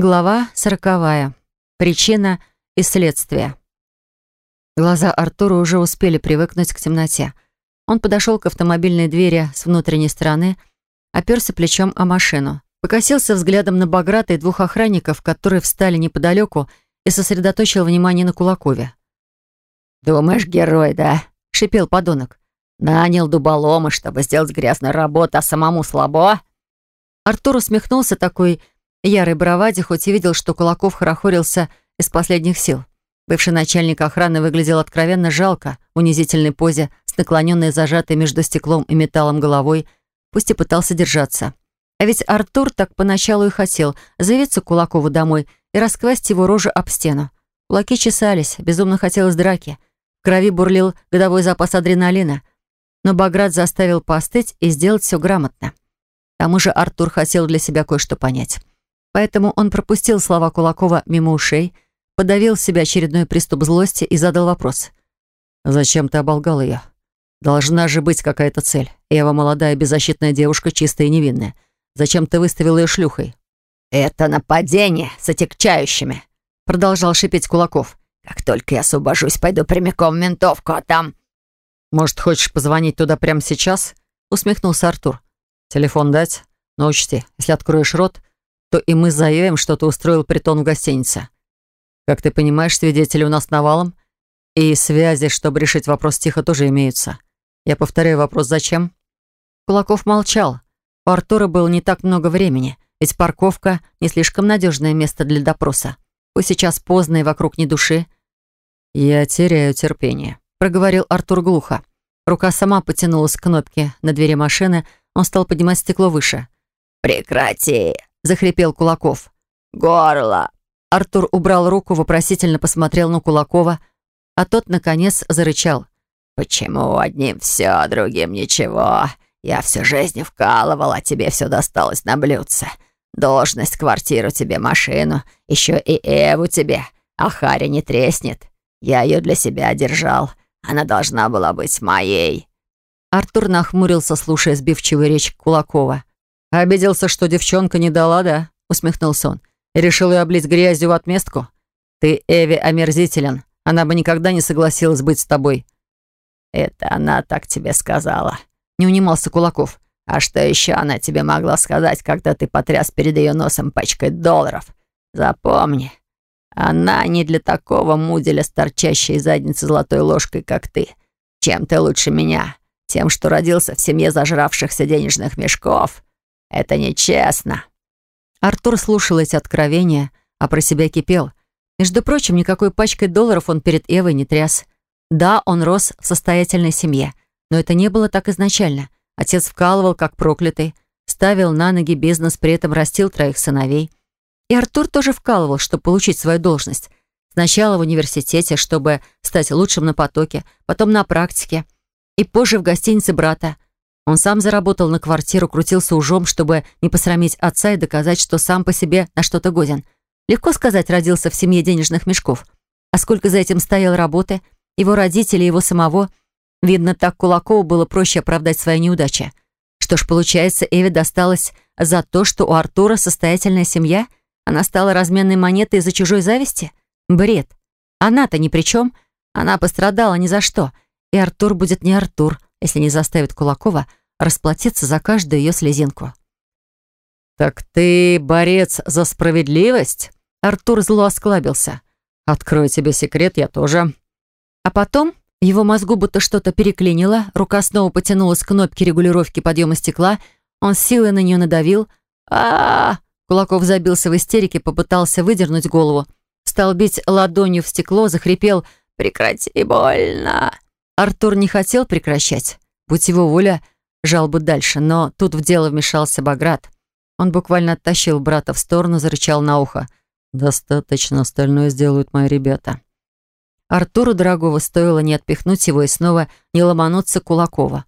Глава сороковая. Причина и следствие. Глаза Артура уже успели привыкнуть к темноте. Он подошел к автомобильной двери с внутренней стороны, оперся плечом о машину, покосился взглядом на Баграта и двух охранников, которые встали неподалеку, и сосредоточил внимание на Кулакове. «Думаешь, герой, да?» — шипел подонок. «Нанял дуболома, чтобы сделать грязную работу, а самому слабо?» Артур усмехнулся такой ярой браваде, хоть и видел, что Кулаков хорохорился из последних сил. Бывший начальник охраны выглядел откровенно жалко в унизительной позе, с наклоненной зажатой между стеклом и металлом головой, пусть и пытался держаться. А ведь Артур так поначалу и хотел заявиться Кулакову домой и расквасть его рожу об стену. Кулаки чесались, безумно хотелось драки. В крови бурлил годовой запас адреналина. Но Баграт заставил поостыть и сделать все грамотно. К тому же Артур хотел для себя кое-что понять. Поэтому он пропустил слова Кулакова мимо ушей, подавил в себе очередной приступ злости и задал вопрос. «Зачем ты оболгал ее? Должна же быть какая-то цель. Ева молодая беззащитная девушка, чистая и невинная. Зачем ты выставил ее шлюхой?» «Это нападение с отягчающими», — продолжал шипеть Кулаков. «Как только я освобожусь, пойду прямиком в ментовку, а там...» «Может, хочешь позвонить туда прямо сейчас?» — усмехнулся Артур. «Телефон дать? Но учти, если откроешь рот, то и мы заявим, что ты устроил притон в гостинице. Как ты понимаешь, свидетели у нас навалом, и связи, чтобы решить вопрос тихо, тоже имеются. Я повторяю вопрос «Зачем?». Кулаков молчал. У Артура было не так много времени, ведь парковка — не слишком надежное место для допроса. Пусть сейчас поздно и вокруг ни души. «Я теряю терпение», — проговорил Артур глухо. Рука сама потянулась к кнопке на двери машины, он стал поднимать стекло выше. «Прекрати!» — захрипел Кулаков. «Горло!» Артур убрал руку, вопросительно посмотрел на Кулакова, а тот, наконец, зарычал. «Почему одним все, а другим ничего? Я всю жизнь вкалывал, а тебе все досталось на блюдце. Должность, квартиру тебе, машину, еще и Эву тебе, а Харри не треснет. Я ее для себя держал. Она должна была быть моей». Артур нахмурился, слушая сбивчивую речь Кулакова. «Обиделся, что девчонка не дала, да?» — усмехнулся он. «И решил ее облить грязью в отместку? Ты, Эви, омерзителен. Она бы никогда не согласилась быть с тобой». «Это она так тебе сказала», — не унимался Кулаков. «А что еще она тебе могла сказать, когда ты потряс перед ее носом пачкой долларов? Запомни, она не для такого муделя с торчащей задницы золотой ложкой, как ты. Чем ты лучше меня? Тем, что родился в семье зажравшихся денежных мешков». Это нечестно». Артур слушал эти откровения, а про себя кипел. Между прочим, никакой пачкой долларов он перед Эвой не тряс. Да, он рос в состоятельной семье, но это не было так изначально. Отец вкалывал, как проклятый, ставил на ноги бизнес, при этом растил троих сыновей. И Артур тоже вкалывал, чтобы получить свою должность. Сначала в университете, чтобы стать лучшим на потоке, потом на практике, и позже в гостинице брата – он сам заработал на квартиру, крутился ужом, чтобы не посрамить отца и доказать, что сам по себе на что-то годен. Легко сказать, родился в семье денежных мешков. А сколько за этим стоял работы, его родители, его самого. Видно, так Кулакову было проще оправдать свои неудачи. Что ж, получается, Эви досталось за то, что у Артура состоятельная семья? Она стала разменной монетой из-за чужой зависти? Бред. Она-то ни при чем. Она пострадала ни за что. И Артур будет не Артур, если не заставит Кулакова расплатиться за каждую ее слезинку. «Так ты борец за справедливость?» Артур зло осклабился. «Открою тебе секрет, я тоже». А потом его мозгу будто что-то переклинило, рука снова потянулась к кнопке регулировки подъема стекла, он с силой на нее надавил. а, -а, -а Кулаков забился в истерике, попытался выдернуть голову. Стал бить ладонью в стекло, захрипел «Прекрати, больно!» Артур не хотел прекращать. Будь его воля, жал бы дальше, но тут в дело вмешался Баграт. Он буквально оттащил брата в сторону, зарычал на ухо. «Достаточно, остальное сделают мои ребята». Артуру Дорогого стоило не отпихнуть его и снова не ломануться Кулакова.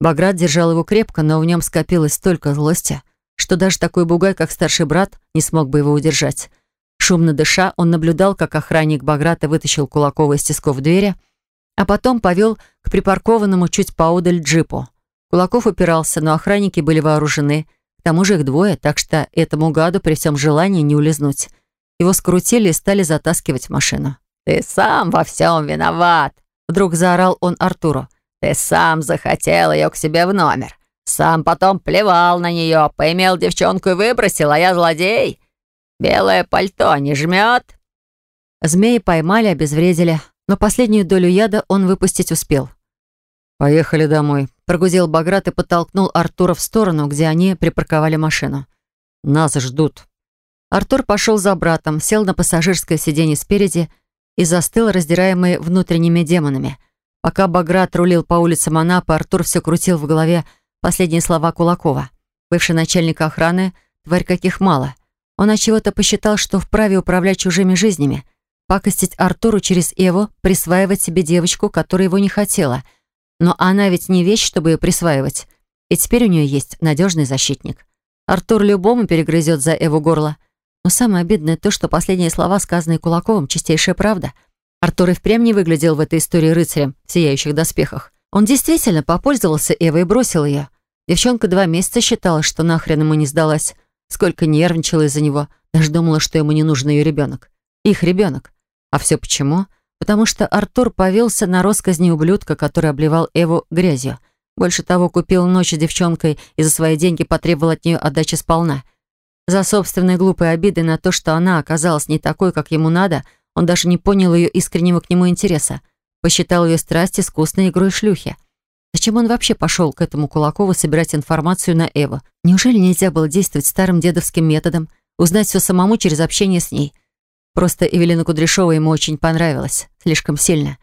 Баграт держал его крепко, но в нем скопилось столько злости, что даже такой бугай, как старший брат, не смог бы его удержать. Шумно дыша, он наблюдал, как охранник Баграта вытащил Кулакова из тисков двери, а потом повел к припаркованному чуть поодаль джипу. Кулаков упирался, но охранники были вооружены. К тому же их двое, так что этому гаду при всем желании не улизнуть. Его скрутили и стали затаскивать в машину. «Ты сам во всем виноват!» Вдруг заорал он Артуру. «Ты сам захотел ее к себе в номер. Сам потом плевал на нее, поимел девчонку и выбросил, а я злодей. Белое пальто не жмет?» Змеи поймали, обезвредили, но последнюю долю яда он выпустить успел. «Поехали домой», — прогудел Баграт и подтолкнул Артура в сторону, где они припарковали машину. «Нас ждут». Артур пошел за братом, сел на пассажирское сиденье спереди и застыл, раздираемый внутренними демонами. Пока Баграт рулил по улицам Анапы, Артур все крутил в голове последние слова Кулакова. Бывший начальник охраны, тварь каких мало. Он от чего-то посчитал, что вправе управлять чужими жизнями, пакостить Артуру через Эву, присваивать себе девочку, которая его не хотела. Но она ведь не вещь, чтобы ее присваивать. И теперь у нее есть надежный защитник. Артур любому перегрызет за Эву горло. Но самое обидное то, что последние слова, сказанные Кулаковым, чистейшая правда. Артур и впрямь не выглядел в этой истории рыцарем в сияющих доспехах. Он действительно попользовался Эвой и бросил ее. Девчонка два месяца считала, что нахрен ему не сдалась. Сколько нервничала из-за него. Даже думала, что ему не нужен ее ребенок. Их ребенок. А все почему? Потому что Артур повелся на росказни ублюдка, который обливал Эву грязью. Больше того, купил ночь с девчонкой и за свои деньги потребовал от нее отдачи сполна. За собственные глупые обиды на то, что она оказалась не такой, как ему надо, он даже не понял ее искреннего к нему интереса. Посчитал ее страсть искусной игрой шлюхи. Зачем он вообще пошел к этому Кулакову собирать информацию на Эву? Неужели нельзя было действовать старым дедовским методом, узнать все самому через общение с ней? Просто Эвелина Кудряшова ему очень понравилась. Слишком сильно.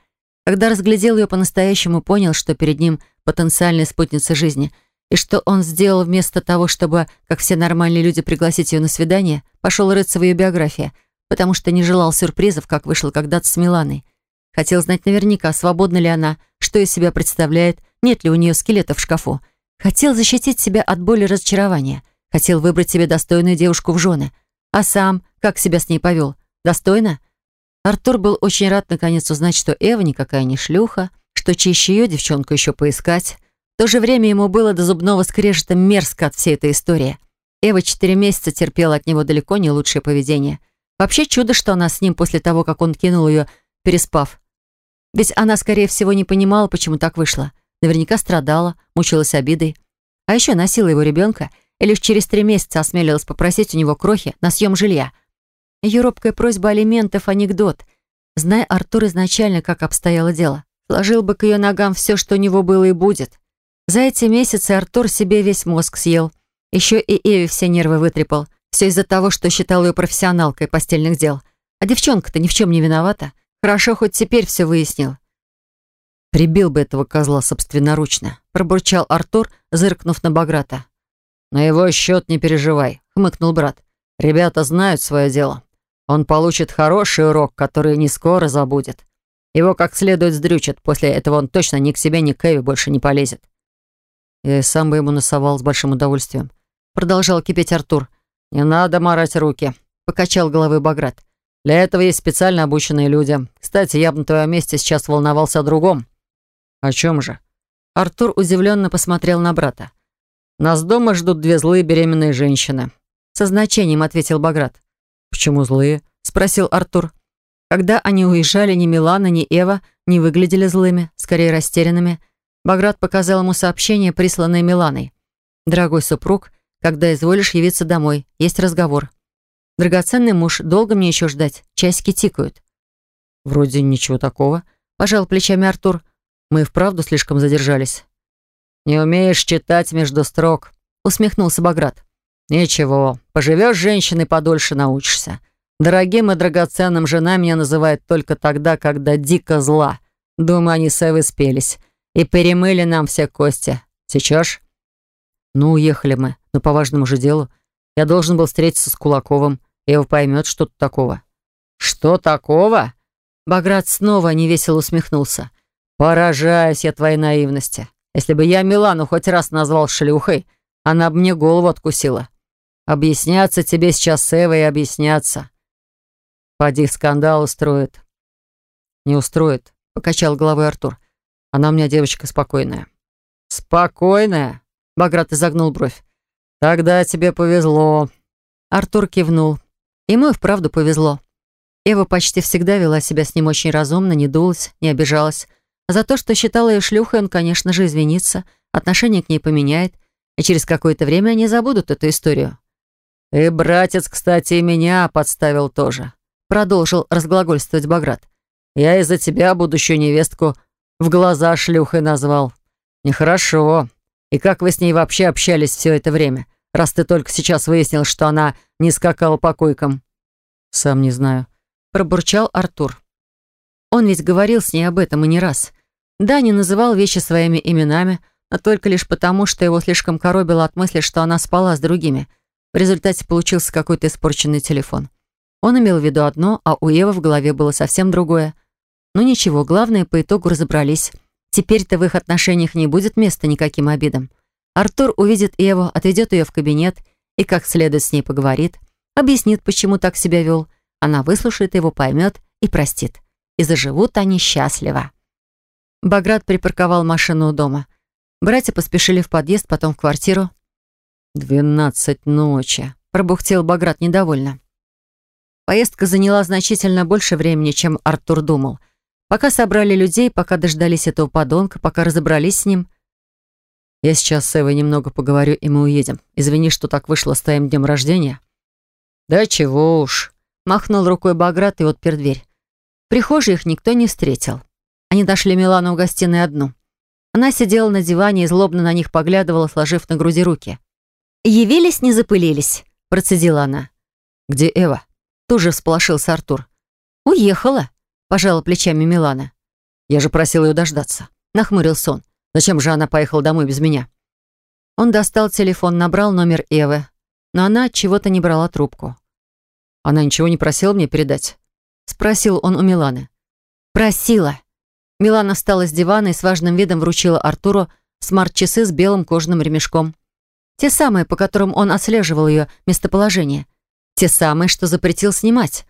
Когда разглядел ее по-настоящему, понял, что перед ним потенциальная спутница жизни — и что он сделал вместо того, чтобы, как все нормальные люди, пригласить ее на свидание, пошел рыться в ее биографии, потому что не желал сюрпризов, как вышло когда-то с Миланой. Хотел знать наверняка, свободна ли она, что из себя представляет, нет ли у нее скелета в шкафу. Хотел защитить себя от боли разочарования. Хотел выбрать себе достойную девушку в жены. А сам, как себя с ней повел? Достойно? Артур был очень рад наконец узнать, что Эва никакая не шлюха, что чище ее девчонку еще поискать, в то же время ему было до зубного скрежета мерзко от всей этой истории. Эва четыре месяца терпела от него далеко не лучшее поведение. Вообще чудо, что она с ним после того, как он кинул ее, переспав. Ведь она, скорее всего, не понимала, почему так вышло. Наверняка страдала, мучилась обидой. А еще носила его ребенка и лишь через три месяца осмелилась попросить у него крохи на съем жилья. Ее робкая просьба алиментов — анекдот. Зная Артур изначально, как обстояло дело, сложил бы к ее ногам все, что у него было и будет. За эти месяцы Артур себе весь мозг съел. Еще и Эви все нервы вытрепал. Все из-за того, что считал ее профессионалкой постельных дел. А девчонка-то ни в чем не виновата. Хорошо, хоть теперь все выяснил. «Прибил бы этого козла собственноручно», — пробурчал Артур, зыркнув на Баграта. «На его счет не переживай», — хмыкнул брат. «Ребята знают свое дело. Он получит хороший урок, который не скоро забудет. Его как следует сдрючат. После этого он точно ни к себе, ни к Эви больше не полезет. Я и сам бы ему носовал с большим удовольствием. Продолжал кипеть Артур. «Не надо марать руки», — покачал головой Баграт. «Для этого есть специально обученные люди. Кстати, я бы на твоем месте сейчас волновался о другом». «О чем же?» Артур удивленно посмотрел на брата. «Нас дома ждут две злые беременные женщины». Со значением ответил Баграт. «Почему злые?» — спросил Артур. Когда они уезжали, ни Милана, ни Эва не выглядели злыми, скорее растерянными. Баграт показал ему сообщение, присланное Миланой. «Дорогой супруг, когда изволишь явиться домой, есть разговор. Драгоценный муж, долго мне еще ждать? Часики тикают». «Вроде ничего такого», — пожал плечами Артур. «Мы вправду слишком задержались». «Не умеешь читать между строк», — усмехнулся Баграт. «Ничего, поживешь женщиной, подольше научишься. Дорогим и драгоценным жена меня называет только тогда, когда дико зла. Думаю, они с Эвой спелись и перемыли нам все кости. Сечешь?» «Ну, уехали мы, но по важному же делу. Я должен был встретиться с Кулаковым. Эва поймет, что тут такого». «Что такого?» Баграт снова невесело усмехнулся. «Поражаюсь я твоей наивности. Если бы я Милану хоть раз назвал шлюхой, она бы мне голову откусила. Объясняться тебе сейчас с Эвой объясняться. Поди скандал устроит». «Не устроит», — покачал головой Артур. Она у меня девочка спокойная». «Спокойная?» Баграт изогнул бровь. «Тогда тебе повезло». Артур кивнул. Ему и вправду повезло. Эва почти всегда вела себя с ним очень разумно, не дулась, не обижалась. За то, что считала ее шлюхой, он, конечно же, извинится, отношение к ней поменяет, и через какое-то время они забудут эту историю. «И братец, кстати, и меня подставил тоже», — продолжил разглагольствовать Баграт. «Я из-за тебя будущую невестку в глаза шлюхой назвал. Нехорошо. И как вы с ней вообще общались все это время, раз ты только сейчас выяснил, что она не скакала по койкам?» «Сам не знаю», — пробурчал Артур. Он ведь говорил с ней об этом и не раз. Да, не называл вещи своими именами, но только лишь потому, что его слишком коробило от мысли, что она спала с другими — в результате получился какой-то испорченный телефон. Он имел в виду одно, а у Евы в голове было совсем другое. Ну ничего, главное, по итогу разобрались. Теперь-то в их отношениях не будет места никаким обидам. Артур увидит Еву, отведет ее в кабинет и как следует с ней поговорит, объяснит, почему так себя вел. Она выслушает его, поймет и простит. И заживут они счастливо. Баграт припарковал машину у дома. Братья поспешили в подъезд, потом в квартиру. «Двенадцать ночи», — пробухтел Баграт недовольно. Поездка заняла значительно больше времени, чем Артур думал. Пока собрали людей, пока дождались этого подонка, пока разобрались с ним. «Я сейчас с Эвой немного поговорю, и мы уедем. Извини, что так вышло с твоим днем рождения». «Да чего уж», — махнул рукой Баграт и отпер дверь. В прихожей их никто не встретил. Они дошли Милану в гостиной одну. Она сидела на диване и злобно на них поглядывала, сложив на груди руки. «Явились, не запылились», — процедила она. «Где Эва?» Тут же всполошился Артур. «Уехала», — пожала плечами Милана. «Я же просил ее дождаться», — нахмурился он. «Зачем же она поехала домой без меня?» Он достал телефон, набрал номер Эвы, но она от чего-то не брала трубку. «Она ничего не просила мне передать?» — спросил он у Миланы. «Просила». Милана встала с дивана и с важным видом вручила Артуру смарт-часы с белым кожаным ремешком. Те самые, по которым он отслеживал ее местоположение. Те самые, что запретил снимать.